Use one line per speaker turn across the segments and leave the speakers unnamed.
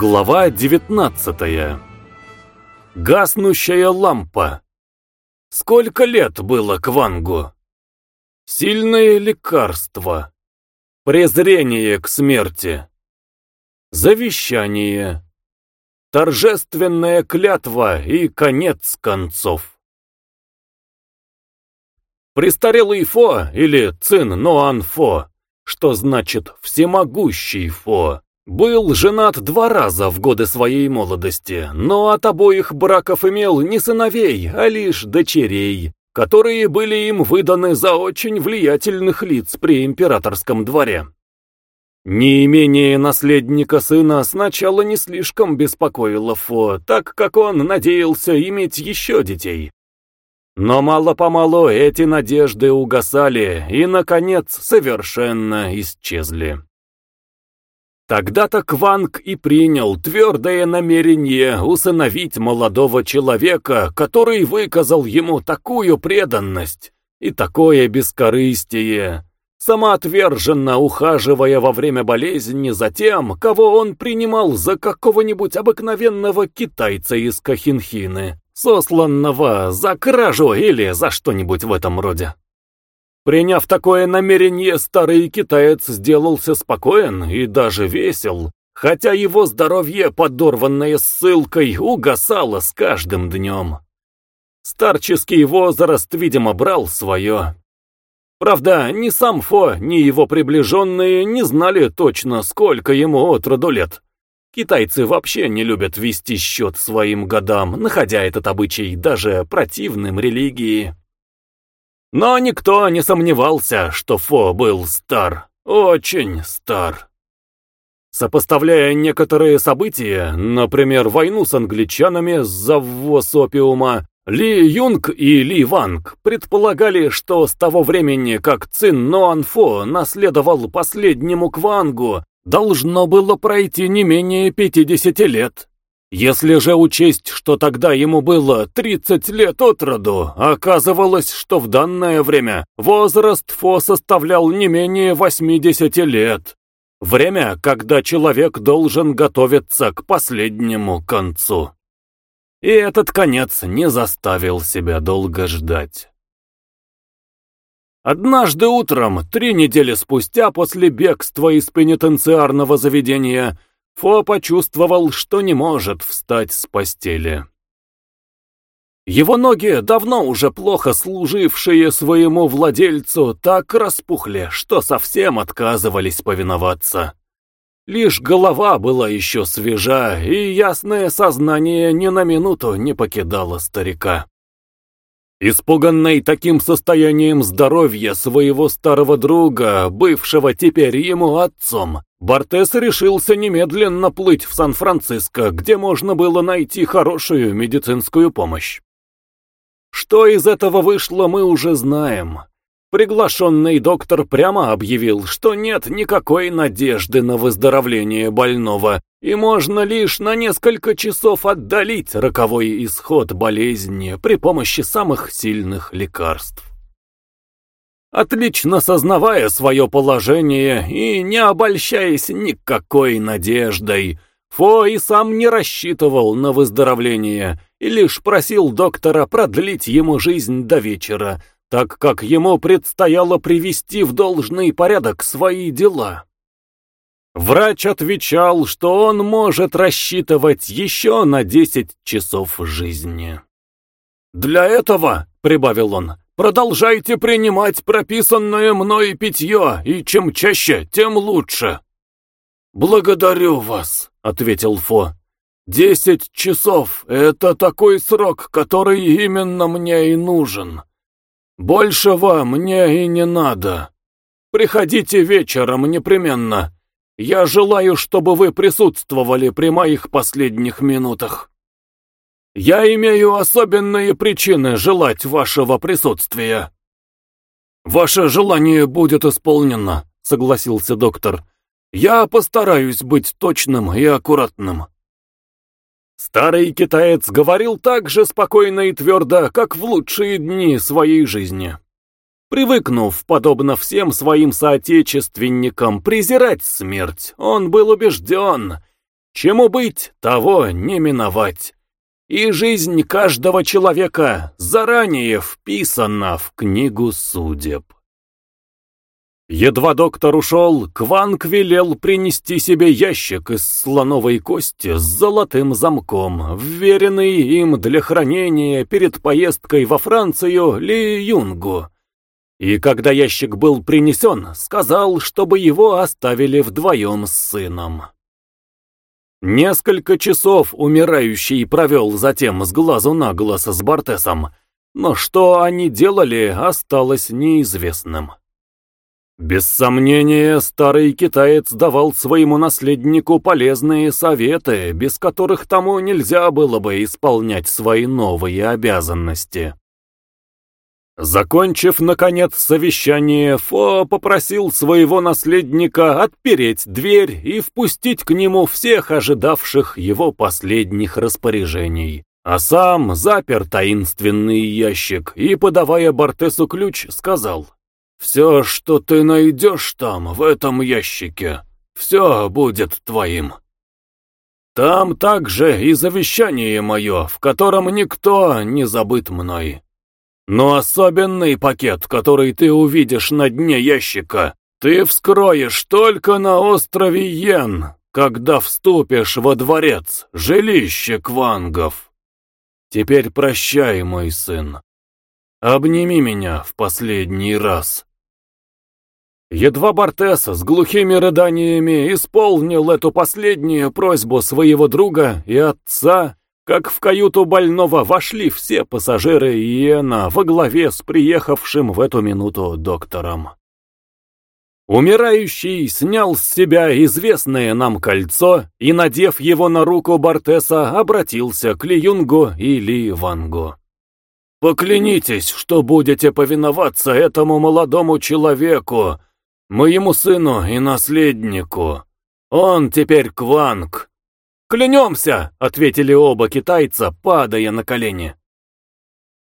Глава 19 Гаснущая лампа. Сколько лет было Квангу? Сильное лекарство. Презрение к смерти. Завещание. Торжественная клятва и конец концов. Престарелый Фо или Цин Ноан Фо, что значит «всемогущий Фо», был женат два раза в годы своей молодости, но от обоих браков имел не сыновей, а лишь дочерей, которые были им выданы за очень влиятельных лиц при императорском дворе. Неимение наследника сына сначала не слишком беспокоило Фо, так как он надеялся иметь еще детей. Но мало-помалу эти надежды угасали и, наконец, совершенно исчезли. Тогда-то Кванг и принял твердое намерение усыновить молодого человека, который выказал ему такую преданность и такое бескорыстие, самоотверженно ухаживая во время болезни за тем, кого он принимал за какого-нибудь обыкновенного китайца из Кахинхины, сосланного за кражу или за что-нибудь в этом роде. Приняв такое намерение, старый китаец сделался спокоен и даже весел, хотя его здоровье, подорванное ссылкой, угасало с каждым днем. Старческий возраст, видимо, брал свое. Правда, ни сам Фо, ни его приближенные не знали точно, сколько ему от роду лет. Китайцы вообще не любят вести счет своим годам, находя этот обычай даже противным религии. Но никто не сомневался, что Фо был стар, очень стар. Сопоставляя некоторые события, например, войну с англичанами за ввоз опиума, Ли Юнг и Ли Ванг предполагали, что с того времени, как Цин Ноан Фо наследовал последнему Квангу, должно было пройти не менее 50 лет. Если же учесть, что тогда ему было 30 лет от роду, оказывалось, что в данное время возраст Фо составлял не менее 80 лет. Время, когда человек должен готовиться к последнему концу. И этот конец не заставил себя долго ждать. Однажды утром, три недели спустя после бегства из пенитенциарного заведения, Фо почувствовал, что не может встать с постели. Его ноги, давно уже плохо служившие своему владельцу, так распухли, что совсем отказывались повиноваться. Лишь голова была еще свежа, и ясное сознание ни на минуту не покидало старика. Испуганный таким состоянием здоровья своего старого друга, бывшего теперь ему отцом, Бортес решился немедленно плыть в Сан-Франциско, где можно было найти хорошую медицинскую помощь. Что из этого вышло, мы уже знаем. Приглашенный доктор прямо объявил, что нет никакой надежды на выздоровление больного, и можно лишь на несколько часов отдалить роковой исход болезни при помощи самых сильных лекарств. Отлично сознавая свое положение и не обольщаясь никакой надеждой, Фо и сам не рассчитывал на выздоровление и лишь просил доктора продлить ему жизнь до вечера, так как ему предстояло привести в должный порядок свои дела. Врач отвечал, что он может рассчитывать еще на десять часов жизни. «Для этого, — прибавил он, Продолжайте принимать прописанное мной питье, и чем чаще, тем лучше». «Благодарю вас», — ответил Фо. «Десять часов — это такой срок, который именно мне и нужен. Большего мне и не надо. Приходите вечером непременно. Я желаю, чтобы вы присутствовали при моих последних минутах». Я имею особенные причины желать вашего присутствия. Ваше желание будет исполнено, согласился доктор. Я постараюсь быть точным и аккуратным. Старый китаец говорил так же спокойно и твердо, как в лучшие дни своей жизни. Привыкнув, подобно всем своим соотечественникам, презирать смерть, он был убежден, Чему быть, того не миновать. И жизнь каждого человека заранее вписана в книгу судеб. Едва доктор ушел, Кванг велел принести себе ящик из слоновой кости с золотым замком, вверенный им для хранения перед поездкой во Францию Ли Юнгу. И когда ящик был принесен, сказал, чтобы его оставили вдвоем с сыном. Несколько часов умирающий провел затем с глазу на глаз с Бартесом, но что они делали, осталось неизвестным. Без сомнения, старый китаец давал своему наследнику полезные советы, без которых тому нельзя было бы исполнять свои новые обязанности. Закончив, наконец, совещание, Фо попросил своего наследника отпереть дверь и впустить к нему всех ожидавших его последних распоряжений. А сам запер таинственный ящик и, подавая Бартесу ключ, сказал — все, что ты найдешь там, в этом ящике, все будет твоим. Там также и завещание мое, в котором никто не забыт мной. Но особенный пакет, который ты увидишь на дне ящика, ты вскроешь только на острове Йен, когда вступишь во дворец, жилище квангов. Теперь прощай, мой сын. Обними меня в последний раз. Едва Бартес с глухими рыданиями исполнил эту последнюю просьбу своего друга и отца, как в каюту больного вошли все пассажиры Иена во главе с приехавшим в эту минуту доктором. Умирающий снял с себя известное нам кольцо и, надев его на руку Бартеса, обратился к Лиюнгу и Ли Вангу. «Поклянитесь, что будете повиноваться этому молодому человеку, Моему сыну и наследнику. Он теперь Кванг. «Клянемся!» — ответили оба китайца, падая на колени.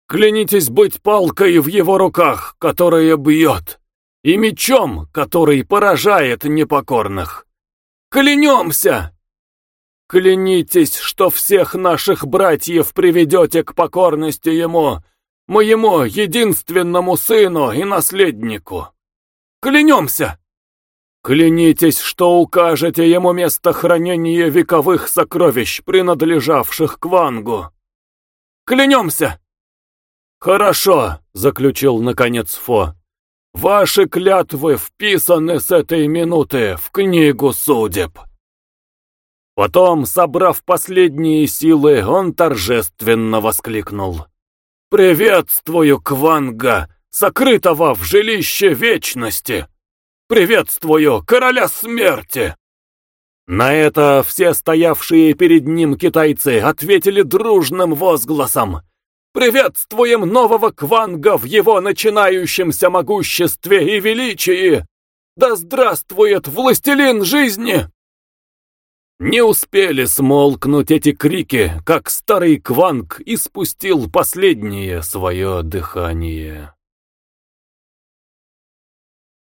«Клянитесь быть палкой в его руках, которая бьет, и мечом, который поражает непокорных. Клянемся!» «Клянитесь, что всех наших братьев приведете к покорности ему, моему единственному сыну и наследнику!» Клянемся!» «Клянитесь, что укажете ему место хранения вековых сокровищ, принадлежавших к Вангу!» «Клянемся!» «Хорошо», — заключил наконец Фо. «Ваши клятвы вписаны с этой минуты в книгу судеб». Потом, собрав последние силы, он торжественно воскликнул. «Приветствую, Кванга! сокрытого в жилище вечности! Приветствую, короля смерти!» На это все стоявшие перед ним китайцы ответили дружным возгласом. «Приветствуем нового Кванга в его начинающемся могуществе и величии! Да здравствует властелин жизни!» Не успели смолкнуть эти крики, как старый Кванг испустил последнее свое дыхание.